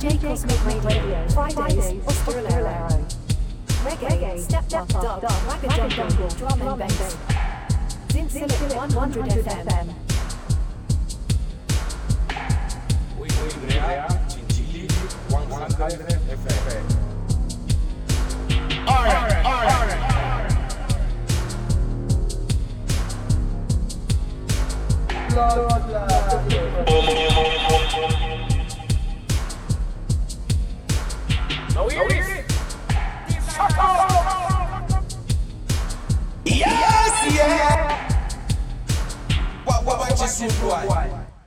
DJ Kosmik Radio, Fridays, Australero. Reggae, stepped up dub, ragga jungle, drum and bass. Zinsilit 100 FM. 100 FM. Alright, Yes, yeah.